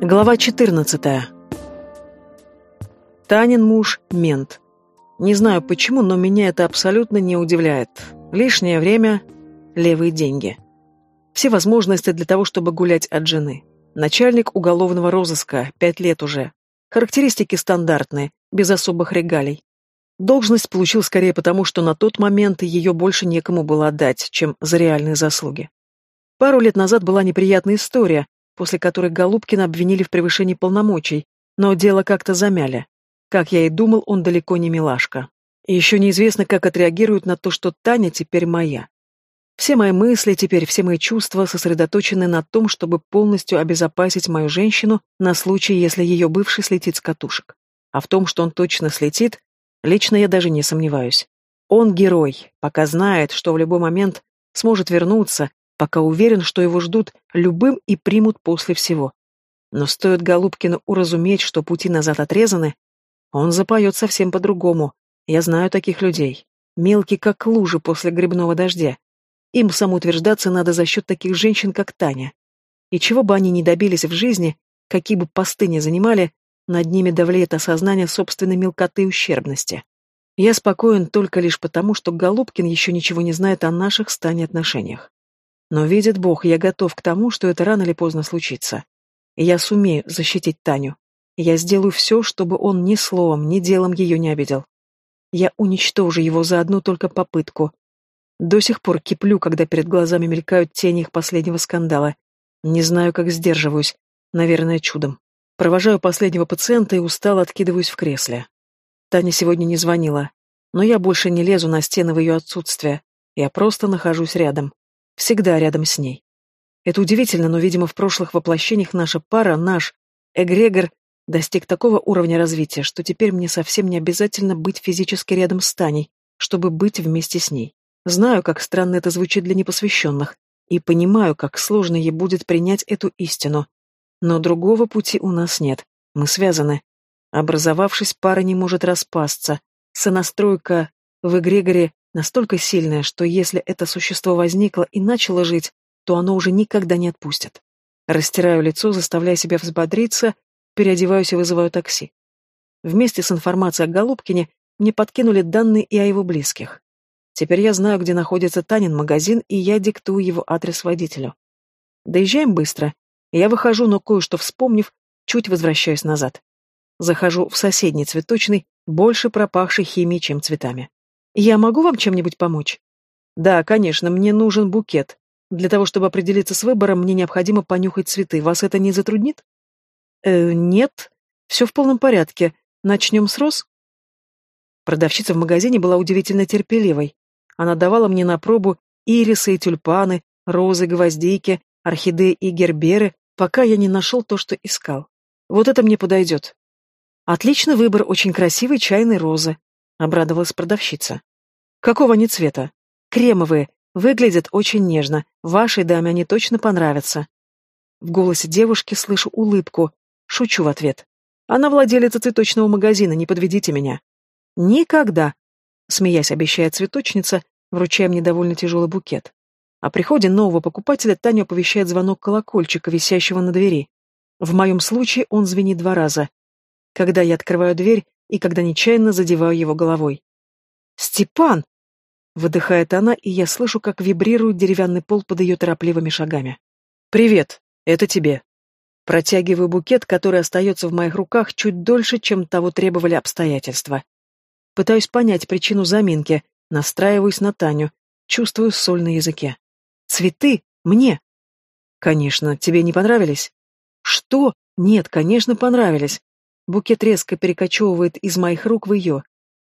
Глава 14. Танин муж – мент. Не знаю почему, но меня это абсолютно не удивляет. Лишнее время – левые деньги. Все возможности для того, чтобы гулять от жены. Начальник уголовного розыска, пять лет уже. Характеристики стандартные, без особых регалий. Должность получил скорее потому, что на тот момент ее больше некому было отдать, чем за реальные заслуги. Пару лет назад была неприятная история, после которой Голубкина обвинили в превышении полномочий, но дело как-то замяли. Как я и думал, он далеко не милашка. И еще неизвестно, как отреагирует на то, что Таня теперь моя. Все мои мысли теперь, все мои чувства сосредоточены на том, чтобы полностью обезопасить мою женщину на случай, если ее бывший слетит с катушек. А в том, что он точно слетит, лично я даже не сомневаюсь. Он герой, пока знает, что в любой момент сможет вернуться, пока уверен, что его ждут любым и примут после всего. Но стоит Голубкину уразуметь, что пути назад отрезаны, он запоет совсем по-другому. Я знаю таких людей. Мелкий, как лужи после грибного дождя. Им самоутверждаться надо за счет таких женщин, как Таня. И чего бы они ни добились в жизни, какие бы посты ни занимали, над ними давлеет осознание собственной мелкоты и ущербности. Я спокоен только лишь потому, что Голубкин еще ничего не знает о наших с Таней отношениях. Но видит Бог, я готов к тому, что это рано или поздно случится. Я сумею защитить Таню. Я сделаю все, чтобы он ни словом, ни делом ее не обидел. Я уничтожу его за одну только попытку. До сих пор киплю, когда перед глазами мелькают тени их последнего скандала. Не знаю, как сдерживаюсь. Наверное, чудом. Провожаю последнего пациента и устало откидываюсь в кресле. Таня сегодня не звонила. Но я больше не лезу на стены в ее отсутствие. Я просто нахожусь рядом. Всегда рядом с ней. Это удивительно, но, видимо, в прошлых воплощениях наша пара, наш эгрегор, достиг такого уровня развития, что теперь мне совсем не обязательно быть физически рядом с Таней, чтобы быть вместе с ней. Знаю, как странно это звучит для непосвященных, и понимаю, как сложно ей будет принять эту истину. Но другого пути у нас нет. Мы связаны. Образовавшись, пара не может распасться. Сонастройка в эгрегоре настолько сильное, что если это существо возникло и начало жить, то оно уже никогда не отпустит. Растираю лицо, заставляя себя взбодриться, переодеваюсь и вызываю такси. Вместе с информацией о Голубкине мне подкинули данные и о его близких. Теперь я знаю, где находится Танин магазин, и я диктую его адрес водителю. Доезжаем быстро. Я выхожу, но кое-что вспомнив, чуть возвращаюсь назад. Захожу в соседний цветочный, больше пропахший химией, чем цветами. «Я могу вам чем-нибудь помочь?» «Да, конечно, мне нужен букет. Для того, чтобы определиться с выбором, мне необходимо понюхать цветы. Вас это не затруднит?» «Э, нет. Все в полном порядке. Начнем с роз?» Продавщица в магазине была удивительно терпеливой. Она давала мне на пробу ирисы и тюльпаны, розы, гвоздики, орхидеи и герберы, пока я не нашел то, что искал. Вот это мне подойдет. Отличный выбор очень красивой чайной розы. — обрадовалась продавщица. «Какого они цвета?» «Кремовые. Выглядят очень нежно. Вашей даме они точно понравятся». В голосе девушки слышу улыбку. Шучу в ответ. «Она владелица цветочного магазина, не подведите меня». «Никогда!» — смеясь обещает цветочница, вручая мне довольно тяжелый букет. О приходе нового покупателя Таня оповещает звонок колокольчика, висящего на двери. В моем случае он звенит два раза. Когда я открываю дверь, и когда нечаянно задеваю его головой. «Степан!» — выдыхает она, и я слышу, как вибрирует деревянный пол под ее торопливыми шагами. «Привет, это тебе». Протягиваю букет, который остается в моих руках чуть дольше, чем того требовали обстоятельства. Пытаюсь понять причину заминки, настраиваюсь на Таню, чувствую соль на языке. «Цветы? Мне?» «Конечно, тебе не понравились?» «Что? Нет, конечно, понравились. Букет резко перекочевывает из моих рук в ее.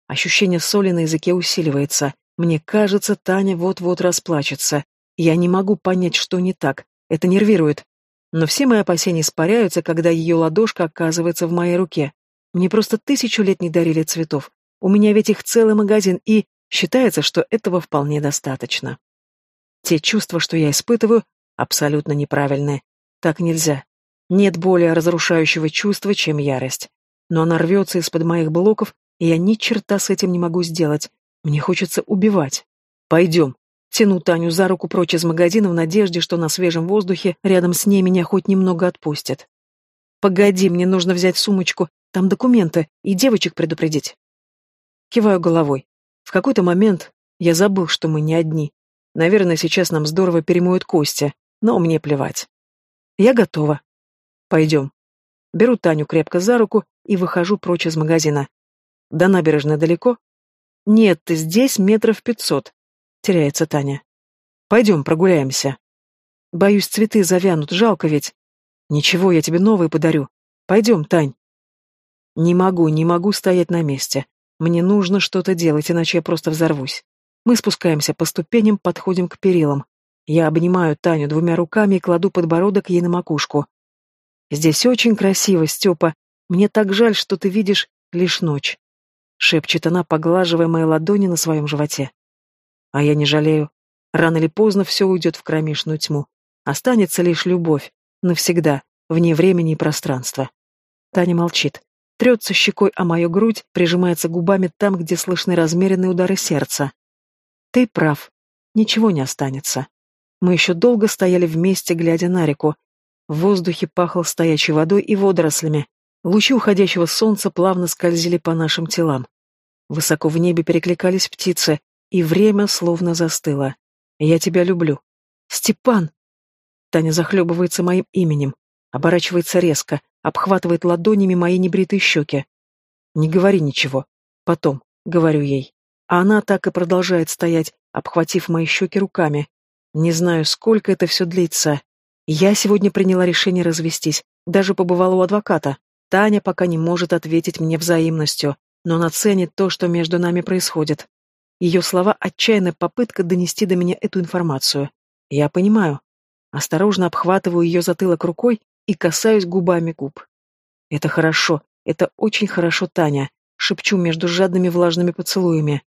Ощущение соли на языке усиливается. Мне кажется, Таня вот-вот расплачется. Я не могу понять, что не так. Это нервирует. Но все мои опасения испаряются, когда ее ладошка оказывается в моей руке. Мне просто тысячу лет не дарили цветов. У меня ведь их целый магазин, и считается, что этого вполне достаточно. Те чувства, что я испытываю, абсолютно неправильные. Так нельзя. Нет более разрушающего чувства, чем ярость. Но она рвется из-под моих блоков, и я ни черта с этим не могу сделать. Мне хочется убивать. Пойдем. Тяну Таню за руку прочь из магазина в надежде, что на свежем воздухе рядом с ней меня хоть немного отпустят. Погоди, мне нужно взять сумочку, там документы, и девочек предупредить. Киваю головой. В какой-то момент я забыл, что мы не одни. Наверное, сейчас нам здорово перемоют кости, но мне плевать. Я готова. Пойдем. Беру Таню крепко за руку и выхожу прочь из магазина. До набережной далеко? Нет, здесь метров пятьсот. Теряется Таня. Пойдем прогуляемся. Боюсь, цветы завянут, жалко ведь. Ничего, я тебе новые подарю. Пойдем, Тань. Не могу, не могу стоять на месте. Мне нужно что-то делать, иначе я просто взорвусь. Мы спускаемся по ступеням, подходим к перилам. Я обнимаю Таню двумя руками и кладу подбородок ей на макушку. «Здесь очень красиво, Степа. Мне так жаль, что ты видишь лишь ночь», — шепчет она, поглаживая мои ладони на своем животе. А я не жалею. Рано или поздно все уйдет в кромешную тьму. Останется лишь любовь. Навсегда, вне времени и пространства. Таня молчит. Трется щекой о мою грудь, прижимается губами там, где слышны размеренные удары сердца. Ты прав. Ничего не останется. Мы еще долго стояли вместе, глядя на реку. В воздухе пахло стоячей водой и водорослями. Лучи уходящего солнца плавно скользили по нашим телам. Высоко в небе перекликались птицы, и время словно застыло. Я тебя люблю. Степан! Таня захлебывается моим именем, оборачивается резко, обхватывает ладонями мои небритые щеки. Не говори ничего. Потом, говорю ей. А она так и продолжает стоять, обхватив мои щеки руками. Не знаю, сколько это все длится. Я сегодня приняла решение развестись, даже побывала у адвоката. Таня пока не может ответить мне взаимностью, но она ценит то, что между нами происходит. Ее слова — отчаянная попытка донести до меня эту информацию. Я понимаю. Осторожно обхватываю ее затылок рукой и касаюсь губами губ. «Это хорошо, это очень хорошо, Таня», — шепчу между жадными влажными поцелуями.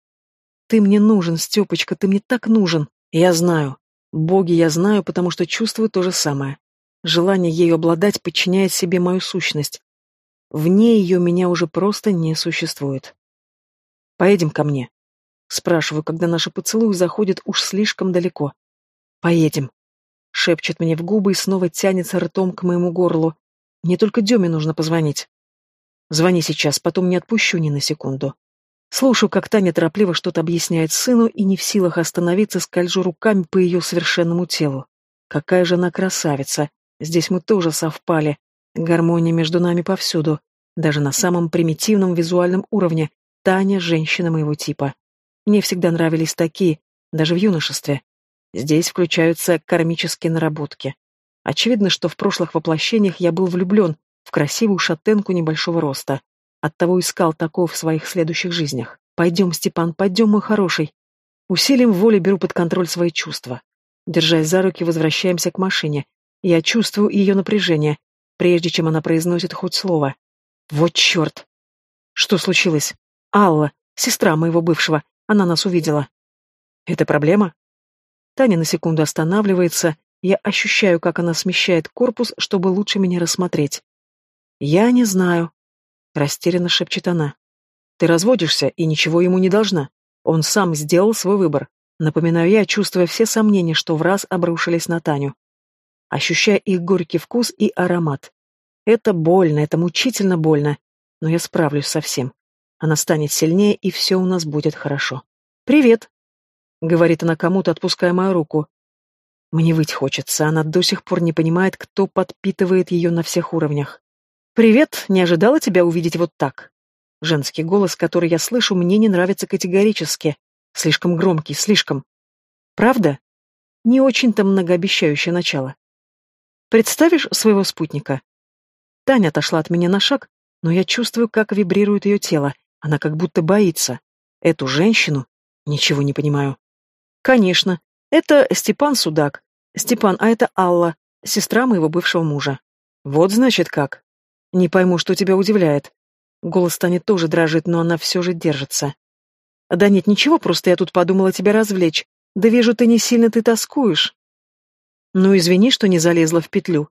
Ты мне нужен, Степочка, ты мне так нужен. Я знаю. Боги, я знаю, потому что чувствую то же самое. Желание ею обладать подчиняет себе мою сущность. Вне ее меня уже просто не существует. Поедем ко мне. Спрашиваю, когда наши поцелуи заходят уж слишком далеко. Поедем. Шепчет мне в губы и снова тянется ртом к моему горлу. Мне только Деме нужно позвонить. Звони сейчас, потом не отпущу ни на секунду. Слушаю, как Таня торопливо что-то объясняет сыну, и не в силах остановиться, скольжу руками по ее совершенному телу. Какая же она красавица! Здесь мы тоже совпали. Гармония между нами повсюду. Даже на самом примитивном визуальном уровне. Таня — женщина моего типа. Мне всегда нравились такие, даже в юношестве. Здесь включаются кармические наработки. Очевидно, что в прошлых воплощениях я был влюблен в красивую шатенку небольшого роста. Оттого искал такого в своих следующих жизнях. Пойдем, Степан, пойдем, мой хороший. Усилием воли беру под контроль свои чувства. Держась за руки, возвращаемся к машине. Я чувствую ее напряжение, прежде чем она произносит хоть слово. Вот черт! Что случилось? Алла, сестра моего бывшего, она нас увидела. Это проблема? Таня на секунду останавливается, я ощущаю, как она смещает корпус, чтобы лучше меня рассмотреть. Я не знаю, Растерянно шепчет она. Ты разводишься и ничего ему не должна. Он сам сделал свой выбор. Напоминаю я, чувствуя все сомнения, что в раз обрушились на Таню. Ощущая их горький вкус и аромат. Это больно, это мучительно больно, но я справлюсь со всем. Она станет сильнее, и все у нас будет хорошо. «Привет», — говорит она кому-то, отпуская мою руку. Мне выть хочется, она до сих пор не понимает, кто подпитывает ее на всех уровнях. «Привет, не ожидала тебя увидеть вот так». Женский голос, который я слышу, мне не нравится категорически. Слишком громкий, слишком. Правда? Не очень-то многообещающее начало. Представишь своего спутника? Таня отошла от меня на шаг, но я чувствую, как вибрирует ее тело. Она как будто боится. Эту женщину? Ничего не понимаю. Конечно. Это Степан Судак. Степан, а это Алла, сестра моего бывшего мужа. Вот значит как. Не пойму, что тебя удивляет. Голос Тани тоже дрожит, но она все же держится. Да нет, ничего, просто я тут подумала тебя развлечь. Да вижу, ты не сильно ты тоскуешь. Ну, извини, что не залезла в петлю.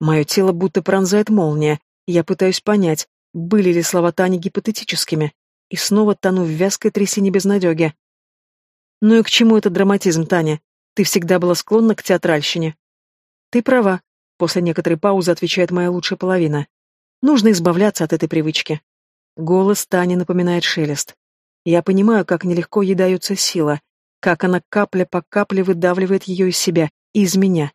Мое тело будто пронзает молния. Я пытаюсь понять, были ли слова Тани гипотетическими, и снова тону в вязкой трясине безнадеги. Ну и к чему этот драматизм, Таня? Ты всегда была склонна к театральщине. Ты права, после некоторой паузы отвечает моя лучшая половина. Нужно избавляться от этой привычки. Голос Тани напоминает шелест. Я понимаю, как нелегко ей дается сила, как она капля по капле выдавливает ее из себя из меня.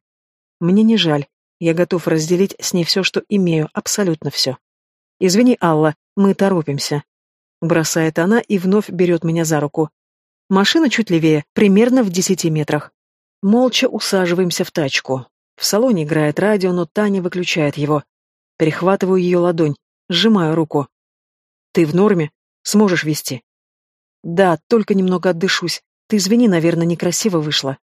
Мне не жаль. Я готов разделить с ней все, что имею, абсолютно все. «Извини, Алла, мы торопимся», — бросает она и вновь берет меня за руку. Машина чуть левее, примерно в десяти метрах. Молча усаживаемся в тачку. В салоне играет радио, но Таня выключает его. Перехватываю ее ладонь, сжимаю руку. «Ты в норме? Сможешь вести?» «Да, только немного отдышусь. Ты извини, наверное, некрасиво вышло».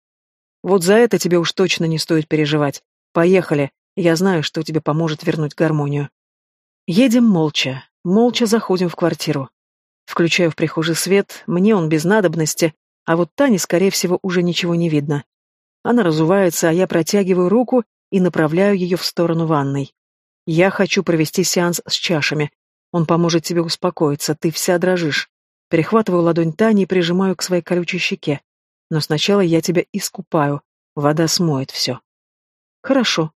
«Вот за это тебе уж точно не стоит переживать. Поехали. Я знаю, что тебе поможет вернуть гармонию». Едем молча. Молча заходим в квартиру. Включаю в прихожий свет, мне он без надобности, а вот Тане, скорее всего, уже ничего не видно. Она разувается, а я протягиваю руку и направляю ее в сторону ванной. Я хочу провести сеанс с чашами. Он поможет тебе успокоиться, ты вся дрожишь. Перехватываю ладонь Тани и прижимаю к своей колючей щеке. Но сначала я тебя искупаю. Вода смоет все. Хорошо.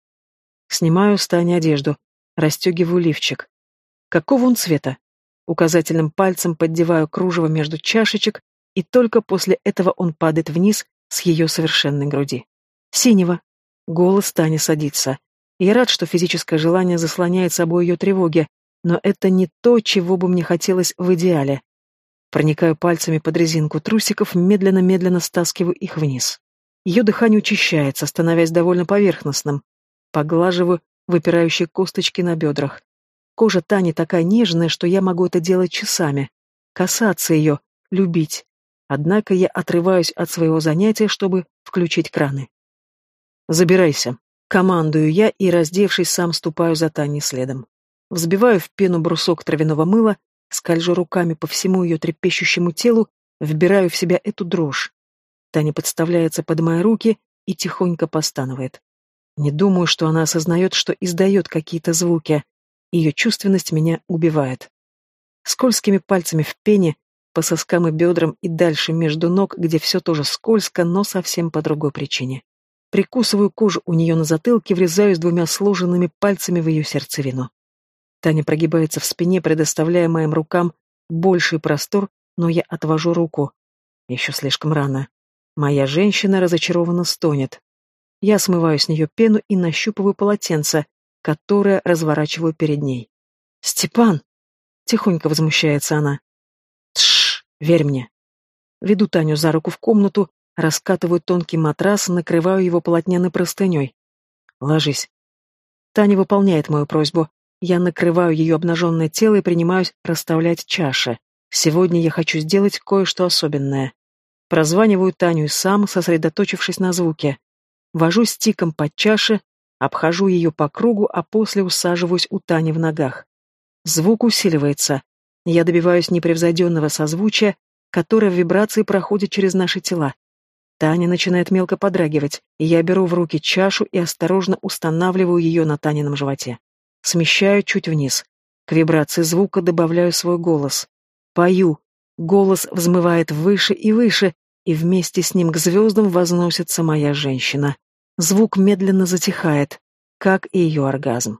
Снимаю с Тани одежду. Расстегиваю лифчик. Какого он цвета? Указательным пальцем поддеваю кружево между чашечек, и только после этого он падает вниз с ее совершенной груди. Синего. Голос Тани садится. Я рад, что физическое желание заслоняет собой ее тревоги, но это не то, чего бы мне хотелось в идеале. Проникаю пальцами под резинку трусиков, медленно-медленно стаскиваю их вниз. Ее дыхание учащается, становясь довольно поверхностным. Поглаживаю выпирающие косточки на бедрах. Кожа Тани такая нежная, что я могу это делать часами. Касаться ее, любить. Однако я отрываюсь от своего занятия, чтобы включить краны. «Забирайся», — командую я и, раздевшись, сам ступаю за Таней следом. Взбиваю в пену брусок травяного мыла, скольжу руками по всему ее трепещущему телу, вбираю в себя эту дрожь. Таня подставляется под мои руки и тихонько постанывает. Не думаю, что она осознает, что издает какие-то звуки. Ее чувственность меня убивает. Скользкими пальцами в пене, по соскам и бедрам и дальше между ног, где все тоже скользко, но совсем по другой причине. Прикусываю кожу у нее на затылке, врезаюсь двумя сложенными пальцами в ее сердцевину. Таня прогибается в спине, предоставляя моим рукам больший простор, но я отвожу руку. Еще слишком рано. Моя женщина разочарованно стонет. Я смываю с нее пену и нащупываю полотенце, которое разворачиваю перед ней. «Степан!» — тихонько возмущается она. «Тш, верь мне!» Веду Таню за руку в комнату, раскатываю тонкий матрас, накрываю его полотняной простыней. «Ложись». Таня выполняет мою просьбу. Я накрываю ее обнаженное тело и принимаюсь расставлять чаши. Сегодня я хочу сделать кое-что особенное. Прозваниваю Таню и сам, сосредоточившись на звуке. Вожу стиком под чаши, обхожу ее по кругу, а после усаживаюсь у Тани в ногах. Звук усиливается. Я добиваюсь непревзойденного созвучия, которое в вибрации проходит через наши тела. Таня начинает мелко подрагивать, и я беру в руки чашу и осторожно устанавливаю ее на Танином животе. Смещаю чуть вниз. К вибрации звука добавляю свой голос. Пою. Голос взмывает выше и выше, и вместе с ним к звездам возносится моя женщина. Звук медленно затихает, как и ее оргазм.